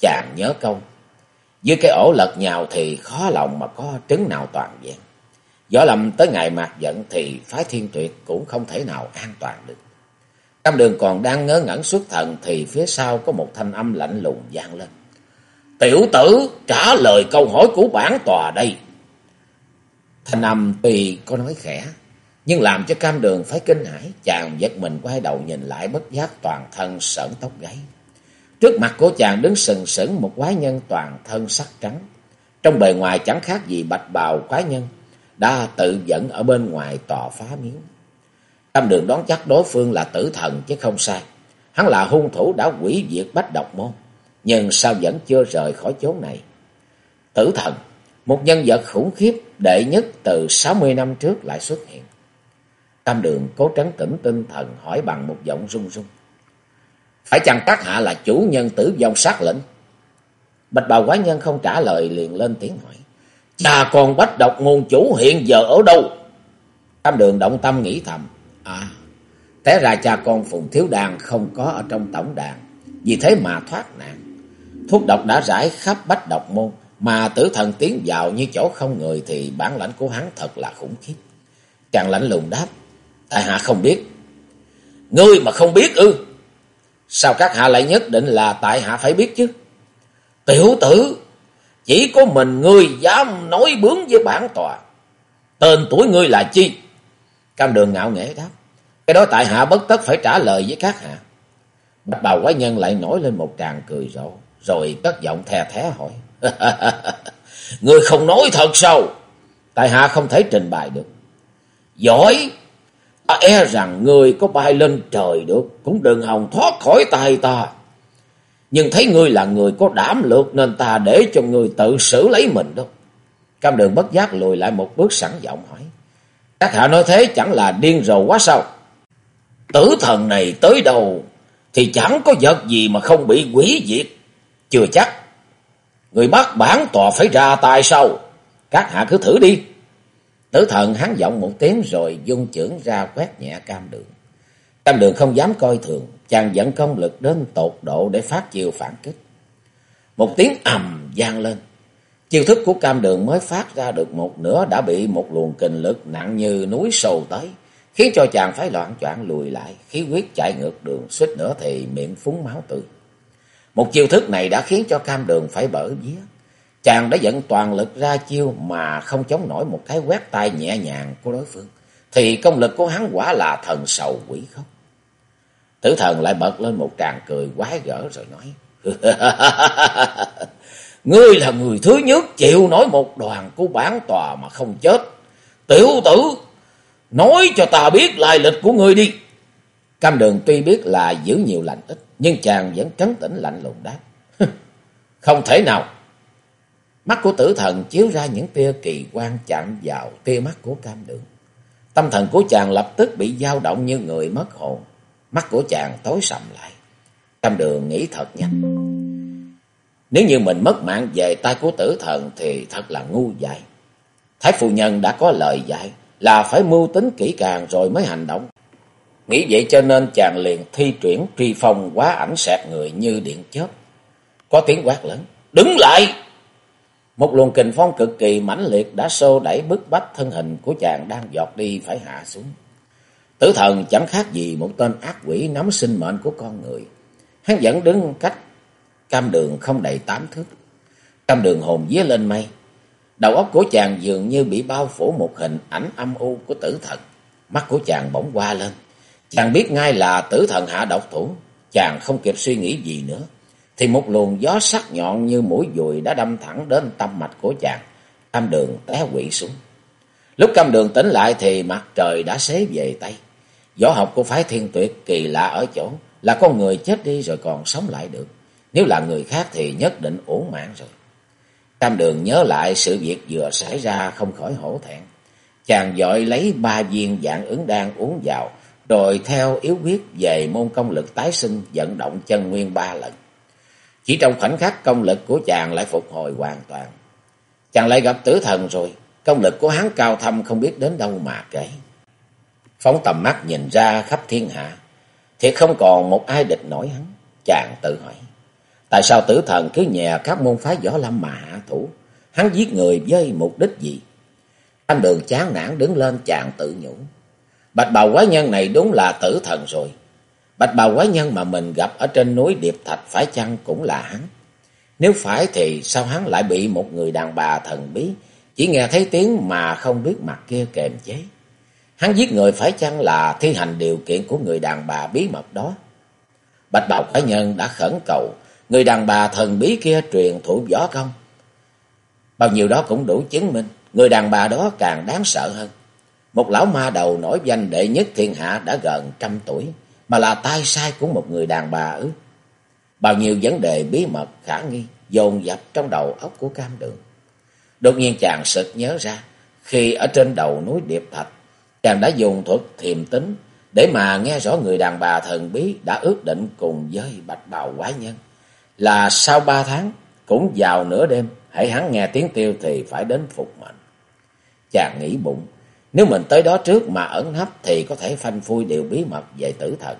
Chàng nhớ câu, dưới cái ổ lật nhào thì khó lòng mà có trứng nào toàn vẹn. Võ lầm tới ngày mạc giận thì phái thiên tuyệt cũng không thể nào an toàn được. cam đường còn đang ngớ ngẩn xuất thần thì phía sau có một thanh âm lạnh lùng vang lên. Tiểu tử trả lời câu hỏi của bản tòa đây. Thanh âm tuy có nói khẽ, nhưng làm cho cam đường phải kinh hãi, chàng giật mình quay đầu nhìn lại bất giác toàn thân sởn tóc gáy. Trước mặt của chàng đứng sừng sững một quái nhân toàn thân sắc trắng. Trong bề ngoài chẳng khác gì bạch bào quái nhân, đã tự dẫn ở bên ngoài tòa phá miếng Cam đường đoán chắc đối phương là tử thần chứ không sai. Hắn là hung thủ đã quỷ diệt bách độc môn, nhưng sao vẫn chưa rời khỏi chốn này. Tử thần, một nhân vật khủng khiếp đệ nhất từ sáu mươi năm trước lại xuất hiện. Tam đường cố trấn tĩnh tinh thần hỏi bằng một giọng run run. Phải chăng các hạ là chủ nhân tử vong sát lệnh? Bạch bào quái nhân không trả lời liền lên tiếng hỏi. Cha con bách độc ngôn chủ hiện giờ ở đâu? Tam đường động tâm nghĩ thầm. À, té ra cha con Phùng Thiếu Đàn không có ở trong tổng đàn. Vì thế mà thoát nạn. Thuốc độc đã rải khắp bách độc môn. Mà tử thần tiến vào như chỗ không người thì bản lãnh của hắn thật là khủng khiếp. Chàng lãnh lùng đáp. Tại hạ không biết. Ngươi mà không biết ư? Sao các hạ lại nhất định là tại hạ phải biết chứ? Tiểu tử, chỉ có mình ngươi dám nói bướng với bản tòa. Tên tuổi ngươi là chi? Cam đường ngạo nghễ đáp. Cái đó tại hạ bất tất phải trả lời với các hạ. Bạch bào quái nhân lại nổi lên một tràng cười rộ. Rồi cất giọng thè thé hỏi. ngươi không nói thật sao? Tại hạ không thể trình bày được. Giỏi! Ta e rằng ngươi có bay lên trời được, cũng đừng hòng thoát khỏi tay ta. Nhưng thấy ngươi là người có đảm lược nên ta để cho ngươi tự xử lấy mình đó Cam đường bất giác lùi lại một bước sẵn giọng hỏi. Các hạ nói thế chẳng là điên rồ quá sao? Tử thần này tới đâu thì chẳng có vật gì mà không bị quỷ diệt. Chưa chắc. Người bắt bản tòa phải ra tay sau. Các hạ cứ thử đi. Tử thần hắn giọng một tiếng rồi dung trưởng ra quét nhẹ cam đường. Cam đường không dám coi thường, chàng dẫn công lực đến tột độ để phát chiêu phản kích. Một tiếng ầm gian lên. Chiêu thức của cam đường mới phát ra được một nửa đã bị một luồng kình lực nặng như núi sầu tới, khiến cho chàng phải loạn choạng lùi lại, khí huyết chạy ngược đường, suýt nữa thì miệng phúng máu tươi. Một chiêu thức này đã khiến cho cam đường phải bở vía. Chàng đã dẫn toàn lực ra chiêu mà không chống nổi một cái quét tay nhẹ nhàng của đối phương. Thì công lực của hắn quả là thần sầu quỷ khóc. Tử thần lại bật lên một tràng cười quái gở rồi nói. Ngươi là người thứ nhất chịu nổi một đoàn của bản tòa mà không chết. Tiểu tử, nói cho ta biết lai lịch của ngươi đi. Cam đường tuy biết là giữ nhiều lành ít, nhưng chàng vẫn trấn tĩnh lạnh lùng đáp. không thể nào. Mắt của tử thần chiếu ra những tia kỳ quan chạm vào tia mắt của cam đường. Tâm thần của chàng lập tức bị dao động như người mất hồn. Mắt của chàng tối sầm lại. Cam đường nghĩ thật nhanh. Nếu như mình mất mạng về tay của tử thần thì thật là ngu dại. Thái phu nhân đã có lời dạy là phải mưu tính kỹ càng rồi mới hành động. Nghĩ vậy cho nên chàng liền thi chuyển truy phong quá ảnh sẹt người như điện chớp. Có tiếng quát lớn. Đứng lại! Một luồng kình phong cực kỳ mãnh liệt đã xô đẩy bức bách thân hình của chàng đang giọt đi phải hạ xuống. Tử thần chẳng khác gì một tên ác quỷ nắm sinh mệnh của con người. Hắn vẫn đứng cách cam đường không đầy tám thước. Cam đường hồn vía lên mây. Đầu óc của chàng dường như bị bao phủ một hình ảnh âm u của tử thần. Mắt của chàng bỗng qua lên. Chàng biết ngay là tử thần hạ độc thủ. Chàng không kịp suy nghĩ gì nữa thì một luồng gió sắc nhọn như mũi dùi đã đâm thẳng đến tâm mạch của chàng. Cam đường té quỵ xuống. Lúc cam đường tỉnh lại thì mặt trời đã xế về Tây. Võ học của phái thiên tuyệt kỳ lạ ở chỗ là con người chết đi rồi còn sống lại được. Nếu là người khác thì nhất định uổng mạng rồi. Tam đường nhớ lại sự việc vừa xảy ra không khỏi hổ thẹn. Chàng dội lấy ba viên dạng ứng đan uống vào, rồi theo yếu quyết về môn công lực tái sinh vận động chân nguyên ba lần. Chỉ trong khoảnh khắc công lực của chàng lại phục hồi hoàn toàn. Chàng lại gặp tử thần rồi, công lực của hắn cao thâm không biết đến đâu mà kể. Phóng tầm mắt nhìn ra khắp thiên hạ, thì không còn một ai địch nổi hắn. Chàng tự hỏi, tại sao tử thần cứ nhè các môn phái võ lâm mà hạ thủ? Hắn giết người với mục đích gì? Anh đường chán nản đứng lên chàng tự nhủ. Bạch bào quái nhân này đúng là tử thần rồi. Bạch bào quái nhân mà mình gặp ở trên núi Điệp Thạch phải chăng cũng là hắn? Nếu phải thì sao hắn lại bị một người đàn bà thần bí, chỉ nghe thấy tiếng mà không biết mặt kia kềm chế? Hắn giết người phải chăng là thi hành điều kiện của người đàn bà bí mật đó? Bạch bào quái nhân đã khẩn cầu, người đàn bà thần bí kia truyền thủ võ công. Bao nhiêu đó cũng đủ chứng minh, người đàn bà đó càng đáng sợ hơn. Một lão ma đầu nổi danh đệ nhất thiên hạ đã gần trăm tuổi, mà là tai sai của một người đàn bà ư. Bao nhiêu vấn đề bí mật khả nghi dồn dập trong đầu óc của cam đường. Đột nhiên chàng sực nhớ ra, khi ở trên đầu núi Điệp Thạch, chàng đã dùng thuật thiềm tính để mà nghe rõ người đàn bà thần bí đã ước định cùng với bạch bào quái nhân. Là sau ba tháng, cũng vào nửa đêm, hãy hắn nghe tiếng tiêu thì phải đến phục mệnh. Chàng nghĩ bụng, nếu mình tới đó trước mà ẩn nấp thì có thể phanh phui điều bí mật về tử thần.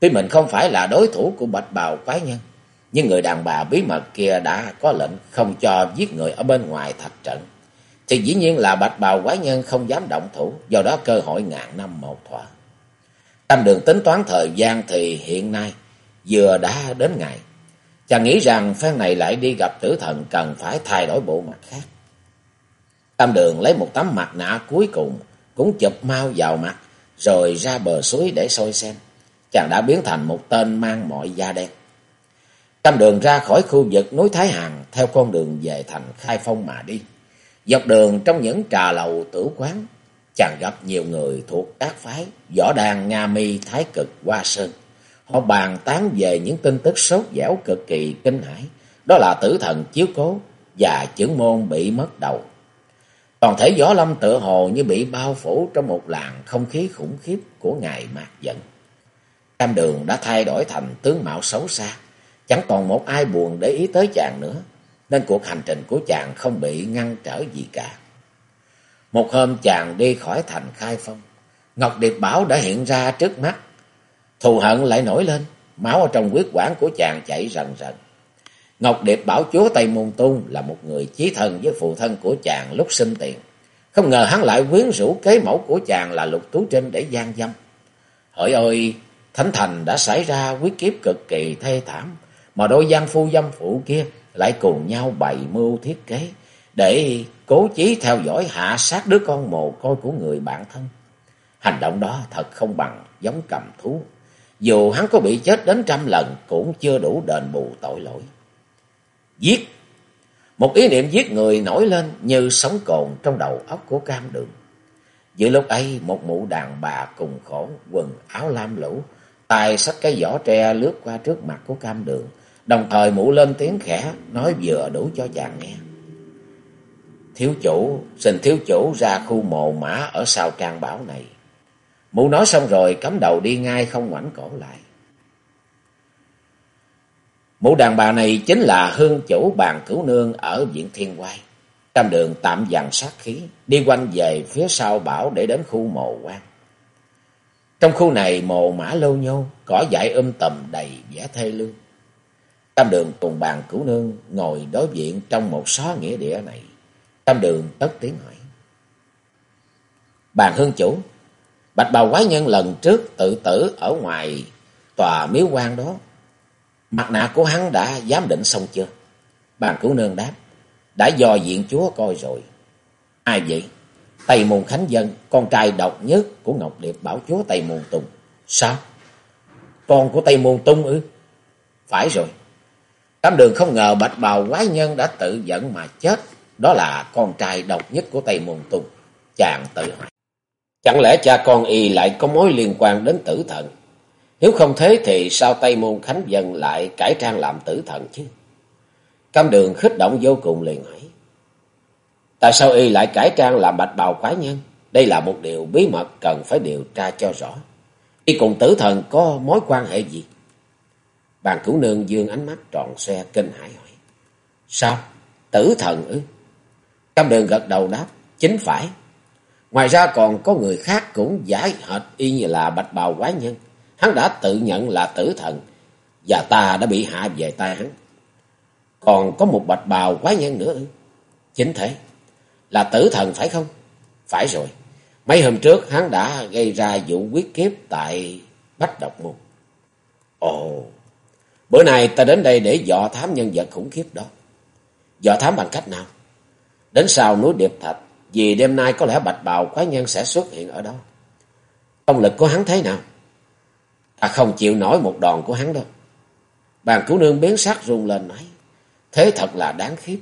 Tuy mình không phải là đối thủ của bạch bào quái nhân, nhưng người đàn bà bí mật kia đã có lệnh không cho giết người ở bên ngoài thạch trận. Thì dĩ nhiên là bạch bào quái nhân không dám động thủ, do đó cơ hội ngàn năm một thỏa. Tam đường tính toán thời gian thì hiện nay vừa đã đến ngày. Chàng nghĩ rằng phen này lại đi gặp tử thần cần phải thay đổi bộ mặt khác. Tam đường lấy một tấm mặt nạ cuối cùng, cũng chụp mau vào mặt, rồi ra bờ suối để soi xem. Chàng đã biến thành một tên mang mọi da đen. Tam đường ra khỏi khu vực núi Thái Hàn, theo con đường về thành Khai Phong mà đi. Dọc đường trong những trà lầu tử quán, chàng gặp nhiều người thuộc các phái, võ đàn Nga Mi, Thái Cực, Hoa Sơn. Họ bàn tán về những tin tức sốt dẻo cực kỳ kinh hãi, đó là tử thần chiếu cố và chưởng môn bị mất đầu. Toàn thể gió lâm tự hồ như bị bao phủ trong một làn không khí khủng khiếp của ngày mạc giận. Cam đường đã thay đổi thành tướng mạo xấu xa, chẳng còn một ai buồn để ý tới chàng nữa, nên cuộc hành trình của chàng không bị ngăn trở gì cả. Một hôm chàng đi khỏi thành khai phong, Ngọc Điệp Bảo đã hiện ra trước mắt. Thù hận lại nổi lên, máu ở trong huyết quản của chàng chảy rần rần. Ngọc Điệp bảo chúa Tây Môn Tung là một người chí thân với phụ thân của chàng lúc sinh tiền. Không ngờ hắn lại quyến rũ kế mẫu của chàng là Lục Tú Trinh để gian dâm. Hỡi ơi, Thánh Thành đã xảy ra quyết kiếp cực kỳ thê thảm, mà đôi gian phu dâm phụ kia lại cùng nhau bày mưu thiết kế để cố chí theo dõi hạ sát đứa con mồ côi của người bạn thân. Hành động đó thật không bằng giống cầm thú. Dù hắn có bị chết đến trăm lần cũng chưa đủ đền bù tội lỗi. Giết! Một ý niệm giết người nổi lên như sóng cồn trong đầu óc của cam đường. Giữa lúc ấy, một mụ đàn bà cùng khổ, quần áo lam lũ, tay sách cái vỏ tre lướt qua trước mặt của cam đường, đồng thời mụ lên tiếng khẽ, nói vừa đủ cho chàng nghe. Thiếu chủ, xin thiếu chủ ra khu mồ mã ở sau trang bảo này. Mụ nói xong rồi cắm đầu đi ngay không ngoảnh cổ lại. Mụ đàn bà này chính là hương chủ bàn cửu nương ở viện thiên quay. Tam đường tạm dàn sát khí, đi quanh về phía sau bảo để đến khu mộ quan. Trong khu này mồ mã lâu nhô, cỏ dại um tầm đầy vẻ thê lương. Tam đường cùng bàn cửu nương ngồi đối diện trong một xó nghĩa địa này. Tam đường tất tiếng hỏi. Bàn hương chủ, bạch bào quái nhân lần trước tự tử ở ngoài tòa miếu quan đó Mặt nạ của hắn đã giám định xong chưa? Bàn cứu nương đáp. Đã do diện chúa coi rồi. Ai vậy? Tây Môn Khánh Dân, con trai độc nhất của Ngọc Điệp bảo chúa Tây Môn Tùng. Sao? Con của Tây Môn Tung ư? Phải rồi. Cám đường không ngờ bạch bào quái nhân đã tự dẫn mà chết. Đó là con trai độc nhất của Tây Môn Tùng, Chàng tự hỏi. Chẳng lẽ cha con y lại có mối liên quan đến tử thần? Nếu không thế thì sao Tây Môn Khánh Dân lại cải trang làm tử thần chứ? Cam đường khích động vô cùng liền hỏi. Tại sao y lại cải trang làm bạch bào quái nhân? Đây là một điều bí mật cần phải điều tra cho rõ. Y cùng tử thần có mối quan hệ gì? Bàn cửu nương dương ánh mắt tròn xe kinh hãi hỏi. Sao? Tử thần ư? Cam đường gật đầu đáp. Chính phải. Ngoài ra còn có người khác cũng giải hệt y như là bạch bào quái nhân. Hắn đã tự nhận là tử thần. Và ta đã bị hạ về tay hắn. Còn có một bạch bào quái nhân nữa ư? Chính thế. Là tử thần phải không? Phải rồi. Mấy hôm trước hắn đã gây ra vụ quyết kiếp tại Bách Độc Môn. Ồ, bữa nay ta đến đây để dò thám nhân vật khủng khiếp đó. Dò thám bằng cách nào? Đến sau núi Điệp Thạch, vì đêm nay có lẽ bạch bào quái nhân sẽ xuất hiện ở đó. Công lực của hắn thế nào? Ta không chịu nổi một đòn của hắn đâu. Bàn cứu nương biến sắc run lên nói. Thế thật là đáng khiếp.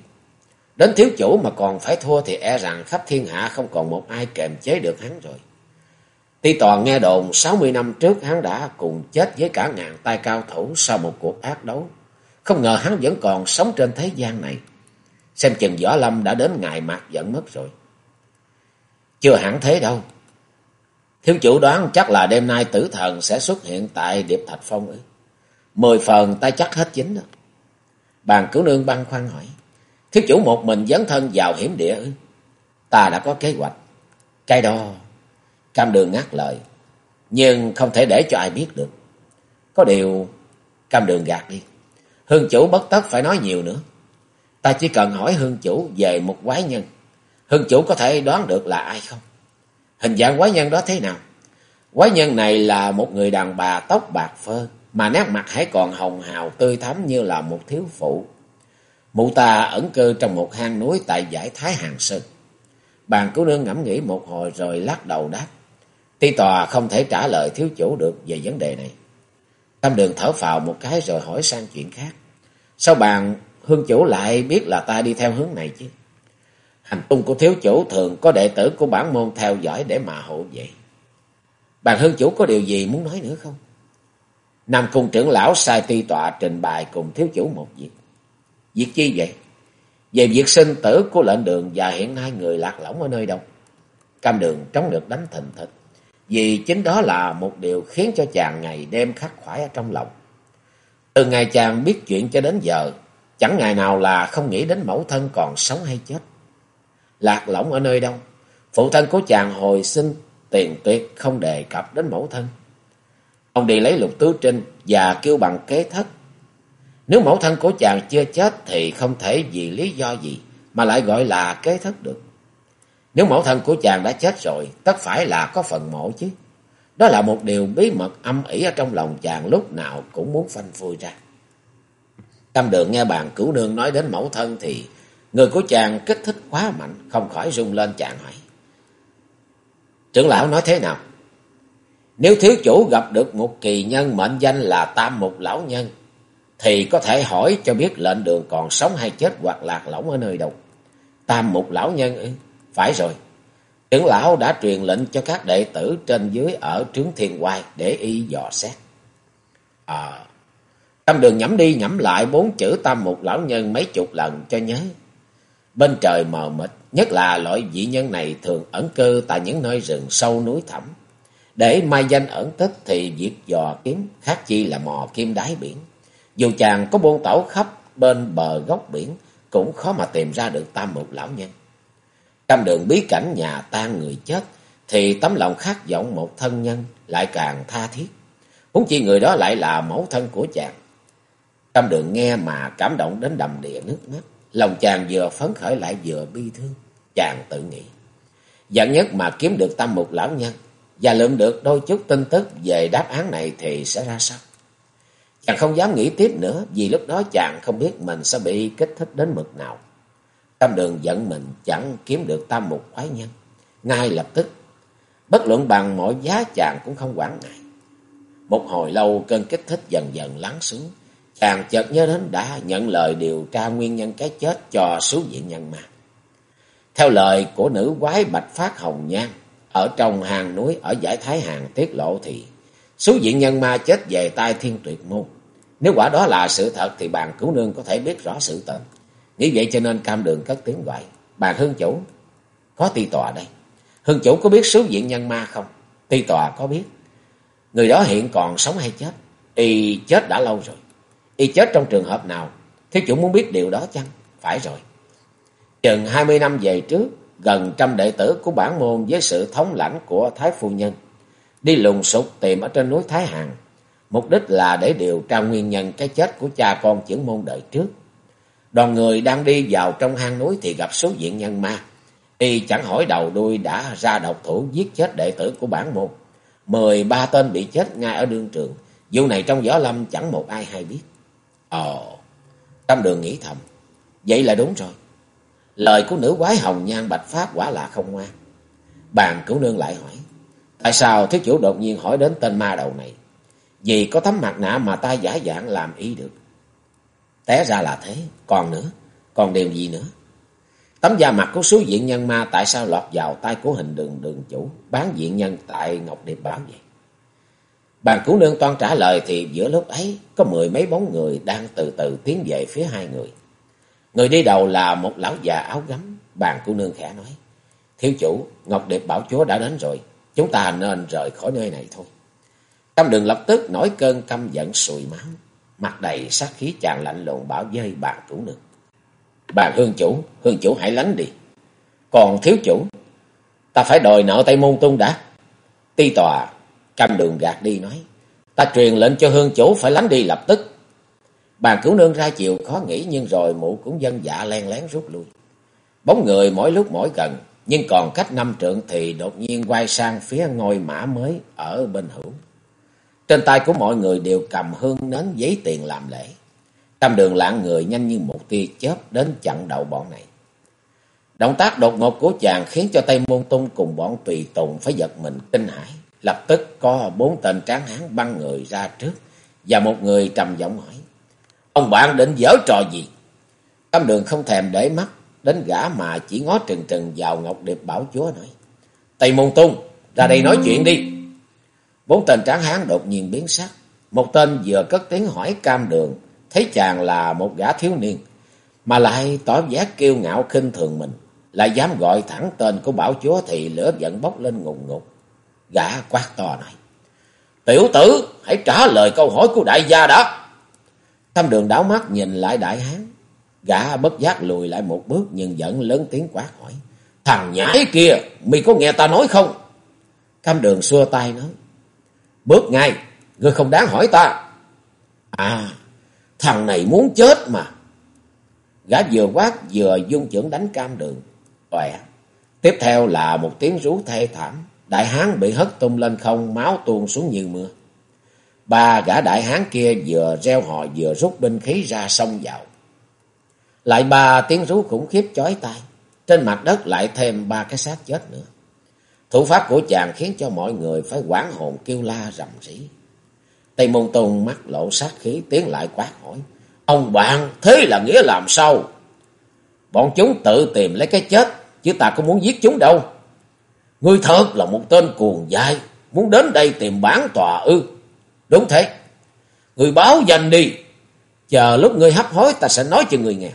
Đến thiếu chủ mà còn phải thua thì e rằng khắp thiên hạ không còn một ai kềm chế được hắn rồi. Ti toàn nghe đồn 60 năm trước hắn đã cùng chết với cả ngàn tay cao thủ sau một cuộc ác đấu. Không ngờ hắn vẫn còn sống trên thế gian này. Xem chừng Võ Lâm đã đến ngày mạc giận mất rồi. Chưa hẳn thế đâu. Thiếu chủ đoán chắc là đêm nay tử thần sẽ xuất hiện tại Điệp Thạch Phong ư Mười phần tay chắc hết chính đó. Bàn cứu nương băng khoăn hỏi. Thiếu chủ một mình dấn thân vào hiểm địa ư? Ta đã có kế hoạch. Cái đó... Cam đường ngắt lời. Nhưng không thể để cho ai biết được. Có điều... Cam đường gạt đi. Hương chủ bất tất phải nói nhiều nữa. Ta chỉ cần hỏi hương chủ về một quái nhân. Hương chủ có thể đoán được là ai không? Hình dạng quái nhân đó thế nào? Quái nhân này là một người đàn bà tóc bạc phơ, mà nét mặt hãy còn hồng hào tươi thắm như là một thiếu phụ. Mụ ta ẩn cư trong một hang núi tại giải Thái Hàng Sơn. Bàn cứu nương ngẫm nghĩ một hồi rồi lắc đầu đáp. Ti tòa không thể trả lời thiếu chủ được về vấn đề này. Tam đường thở phào một cái rồi hỏi sang chuyện khác. Sao bàn hương chủ lại biết là ta đi theo hướng này chứ? Hành tung của thiếu chủ thường có đệ tử của bản môn theo dõi để mà hộ vệ. Bàn hương chủ có điều gì muốn nói nữa không? Nam cung trưởng lão sai ti tọa trình bày cùng thiếu chủ một việc. Việc chi vậy? Về việc sinh tử của lệnh đường và hiện nay người lạc lõng ở nơi đâu? Cam đường trống được đánh thình thịch. Vì chính đó là một điều khiến cho chàng ngày đêm khắc khoải ở trong lòng. Từ ngày chàng biết chuyện cho đến giờ, chẳng ngày nào là không nghĩ đến mẫu thân còn sống hay chết. Lạc lõng ở nơi đâu? Phụ thân của chàng hồi sinh tiền tuyệt không đề cập đến mẫu thân. Ông đi lấy lục tứ trinh và kêu bằng kế thất nếu mẫu thân của chàng chưa chết thì không thể vì lý do gì mà lại gọi là kế thất được. Nếu mẫu thân của chàng đã chết rồi, tất phải là có phần mộ chứ. Đó là một điều bí mật âm ỉ ở trong lòng chàng lúc nào cũng muốn phanh phui ra. Tâm đường nghe bàn cửu nương nói đến mẫu thân thì người của chàng kích thích quá mạnh, không khỏi rung lên chàng hỏi. Trưởng lão nói thế nào? Nếu thiếu chủ gặp được một kỳ nhân mệnh danh là Tam Mục Lão Nhân, thì có thể hỏi cho biết lệnh đường còn sống hay chết hoặc lạc lõng ở nơi đâu. Tam mục lão nhân ư? Phải rồi. Trưởng lão đã truyền lệnh cho các đệ tử trên dưới ở trướng thiên hoài để y dò xét. À, tâm đường nhắm đi nhắm lại bốn chữ tam mục lão nhân mấy chục lần cho nhớ. Bên trời mờ mịt, nhất là loại dị nhân này thường ẩn cư tại những nơi rừng sâu núi thẳm. Để mai danh ẩn tích thì việc dò kiếm khác chi là mò kim đáy biển. Dù chàng có buôn tẩu khắp bên bờ góc biển, cũng khó mà tìm ra được tam mục lão nhân. Trong đường bí cảnh nhà tan người chết, thì tấm lòng khát vọng một thân nhân lại càng tha thiết. Huống chi người đó lại là mẫu thân của chàng. Trong đường nghe mà cảm động đến đầm địa nước mắt. Lòng chàng vừa phấn khởi lại vừa bi thương. Chàng tự nghĩ. Giận nhất mà kiếm được tam mục lão nhân và lượm được đôi chút tin tức về đáp án này thì sẽ ra sao? Chàng không dám nghĩ tiếp nữa vì lúc đó chàng không biết mình sẽ bị kích thích đến mực nào. Tâm đường giận mình chẳng kiếm được tam mục quái nhân. Ngay lập tức, bất luận bằng mọi giá chàng cũng không quản ngại. Một hồi lâu cơn kích thích dần dần lắng xuống. Chàng chợt nhớ đến đã nhận lời điều tra nguyên nhân cái chết cho số diện nhân ma. Theo lời của nữ quái Bạch Phát Hồng Nhan, ở trong hàng núi ở giải Thái Hàng tiết lộ thì số diện nhân ma chết về tay thiên tuyệt môn. Nếu quả đó là sự thật thì bàn cứu nương có thể biết rõ sự tình. Nghĩ vậy cho nên cam đường cất tiếng gọi. Bàn hương chủ. Có ti tòa đây. Hương chủ có biết số diện nhân ma không? Ti tòa có biết. Người đó hiện còn sống hay chết? Y chết đã lâu rồi. Y chết trong trường hợp nào? Thiếu chủ muốn biết điều đó chăng? Phải rồi. Chừng hai mươi năm về trước, gần trăm đệ tử của bản môn với sự thống lãnh của Thái Phu Nhân đi lùng sục tìm ở trên núi Thái Hàn. Mục đích là để điều tra nguyên nhân cái chết của cha con trưởng môn đời trước. Đoàn người đang đi vào trong hang núi thì gặp số diện nhân ma. Y chẳng hỏi đầu đuôi đã ra độc thủ giết chết đệ tử của bản môn. Mười ba tên bị chết ngay ở đương trường. Vụ này trong võ lâm chẳng một ai hay biết. Ồ, Tam đường nghĩ thầm. Vậy là đúng rồi. Lời của nữ quái hồng nhan bạch pháp quả là không ngoan. Bàn cửu nương lại hỏi. Tại sao thiếu chủ đột nhiên hỏi đến tên ma đầu này? Vì có tấm mặt nạ mà ta giả dạng làm ý được. Té ra là thế. Còn nữa. Còn điều gì nữa? Tấm da mặt của số diện nhân ma tại sao lọt vào tay của hình đường đường chủ bán diện nhân tại Ngọc Điệp Bảo vậy? Bàn cứu nương toan trả lời thì giữa lúc ấy có mười mấy bóng người đang từ từ tiến về phía hai người. Người đi đầu là một lão già áo gấm. Bàn cứu nương khẽ nói. Thiếu chủ, Ngọc Điệp Bảo Chúa đã đến rồi. Chúng ta nên rời khỏi nơi này thôi. Trong đường lập tức nổi cơn căm giận sùi máu. Mặt đầy sát khí chàng lạnh lùng bảo dây bàn cứu nương. Bàn hương chủ, hương chủ hãy lánh đi. Còn thiếu chủ, ta phải đòi nợ Tây Môn Tung đã. Ti tòa, cam đường gạt đi nói. Ta truyền lệnh cho hương chủ phải lánh đi lập tức. Bàn cứu nương ra chiều khó nghĩ nhưng rồi mụ cũng dân dạ len lén rút lui. Bóng người mỗi lúc mỗi gần, nhưng còn cách năm trượng thì đột nhiên quay sang phía ngôi mã mới ở bên hữu. Trên tay của mọi người đều cầm hương nến giấy tiền làm lễ. Tam đường lạng người nhanh như một tia chớp đến chặn đầu bọn này. Động tác đột ngột của chàng khiến cho Tây Môn Tung cùng bọn tùy tùng phải giật mình kinh hãi. Lập tức có bốn tên tráng hán băng người ra trước và một người trầm giọng hỏi. Ông bạn định dở trò gì? cam đường không thèm để mắt đến gã mà chỉ ngó trừng trừng vào Ngọc Điệp bảo chúa nói. Tây Môn Tung, ra đây nói chuyện đi. Bốn tên tráng hán đột nhiên biến sắc. Một tên vừa cất tiếng hỏi cam đường thấy chàng là một gã thiếu niên, mà lại tỏ vẻ kiêu ngạo khinh thường mình, lại dám gọi thẳng tên của bảo chúa thì lửa giận bốc lên ngùng ngục. Gã quát to này, tiểu tử, hãy trả lời câu hỏi của đại gia đã. Tam đường đảo mắt nhìn lại đại hán, gã bất giác lùi lại một bước nhưng vẫn lớn tiếng quát hỏi, thằng nhãi kia, mày có nghe ta nói không? Tam đường xua tay nói, bước ngay, ngươi không đáng hỏi ta. À, Thằng này muốn chết mà. Gã vừa quát vừa dung trưởng đánh cam đường. ồ Tiếp theo là một tiếng rú thê thảm. Đại hán bị hất tung lên không, máu tuôn xuống như mưa. Ba gã đại hán kia vừa reo hò vừa rút binh khí ra sông vào. Lại ba tiếng rú khủng khiếp chói tai. Trên mặt đất lại thêm ba cái xác chết nữa. Thủ pháp của chàng khiến cho mọi người phải quảng hồn kêu la rầm rĩ. Tây Môn Tùng mắt lộ sát khí tiến lại quát hỏi. Ông bạn, thế là nghĩa làm sao? Bọn chúng tự tìm lấy cái chết, chứ ta có muốn giết chúng đâu. Ngươi thật là một tên cuồng dại, muốn đến đây tìm bán tòa ư. Đúng thế. Ngươi báo danh đi. Chờ lúc ngươi hấp hối ta sẽ nói cho ngươi nghe.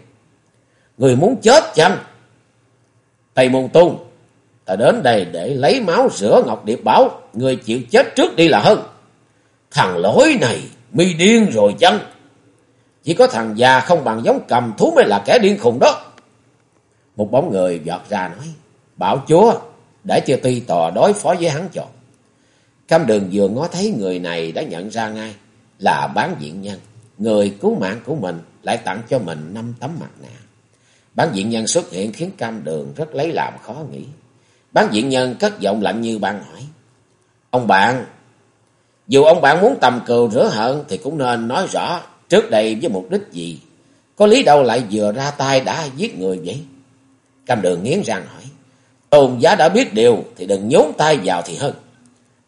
Ngươi muốn chết chăng? Tây Môn Tung, ta đến đây để lấy máu rửa Ngọc Điệp Bảo. Ngươi chịu chết trước đi là hơn. Thằng lối này, mi điên rồi chăng? Chỉ có thằng già không bằng giống cầm thú mới là kẻ điên khùng đó. Một bóng người giọt ra nói, bảo chúa, để cho ti tò đối phó với hắn chọn. Cam đường vừa ngó thấy người này đã nhận ra ngay là bán diện nhân. Người cứu mạng của mình lại tặng cho mình năm tấm mặt nạ. Bán diện nhân xuất hiện khiến cam đường rất lấy làm khó nghĩ. Bán diện nhân cất giọng lạnh như băng hỏi. Ông bạn, dù ông bạn muốn tầm cừu rửa hận thì cũng nên nói rõ trước đây với mục đích gì. Có lý đâu lại vừa ra tay đã giết người vậy? Cam đường nghiến răng hỏi. Tôn giá đã biết điều thì đừng nhốn tay vào thì hơn.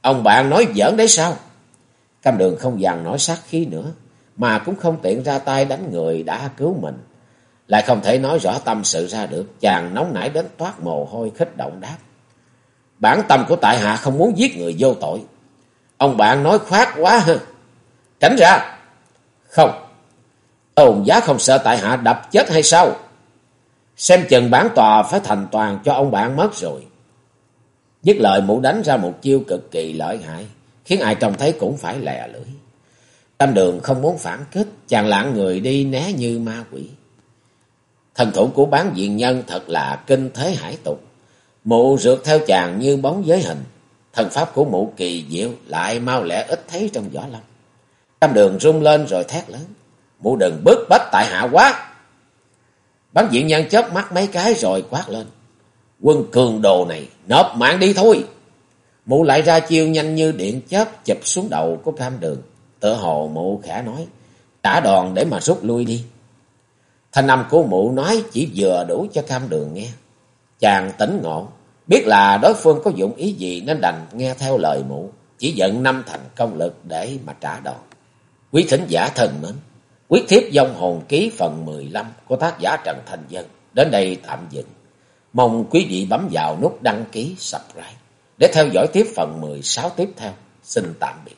Ông bạn nói giỡn đấy sao? Cam đường không dằn nói sát khí nữa. Mà cũng không tiện ra tay đánh người đã cứu mình. Lại không thể nói rõ tâm sự ra được. Chàng nóng nảy đến toát mồ hôi khích động đáp. Bản tâm của tại hạ không muốn giết người vô tội. Ông bạn nói khoát quá hơn, Tránh ra. Không. Tôn giá không sợ tại hạ đập chết hay sao? Xem chừng bán tòa phải thành toàn cho ông bạn mất rồi. Dứt lời mụ đánh ra một chiêu cực kỳ lợi hại, khiến ai trông thấy cũng phải lè lưỡi. Tam đường không muốn phản kích, chàng lạng người đi né như ma quỷ. Thần thủ của bán diện nhân thật là kinh thế hải tục. Mụ rượt theo chàng như bóng giới hình. Thần pháp của mụ kỳ diệu lại mau lẽ ít thấy trong võ lâm. Tam đường rung lên rồi thét lớn. Mụ đừng bức bách tại hạ quá. Bán diện nhân chớp mắt mấy cái rồi quát lên. Quân cường đồ này, nộp mạng đi thôi. Mụ lại ra chiêu nhanh như điện chớp chụp xuống đầu của cam đường. Tự hồ mụ khả nói. Trả đòn để mà rút lui đi. Thanh âm của mụ nói chỉ vừa đủ cho cam đường nghe. Chàng tỉnh ngộ. Biết là đối phương có dụng ý gì nên đành nghe theo lời mụ. Chỉ dẫn năm thành công lực để mà trả đòn. Quý thính giả thần mến. Quyết thiếp dòng hồn ký phần 15 của tác giả Trần Thành Dân đến đây tạm dừng. Mong quý vị bấm vào nút đăng ký subscribe để theo dõi tiếp phần 16 tiếp theo. Xin tạm biệt.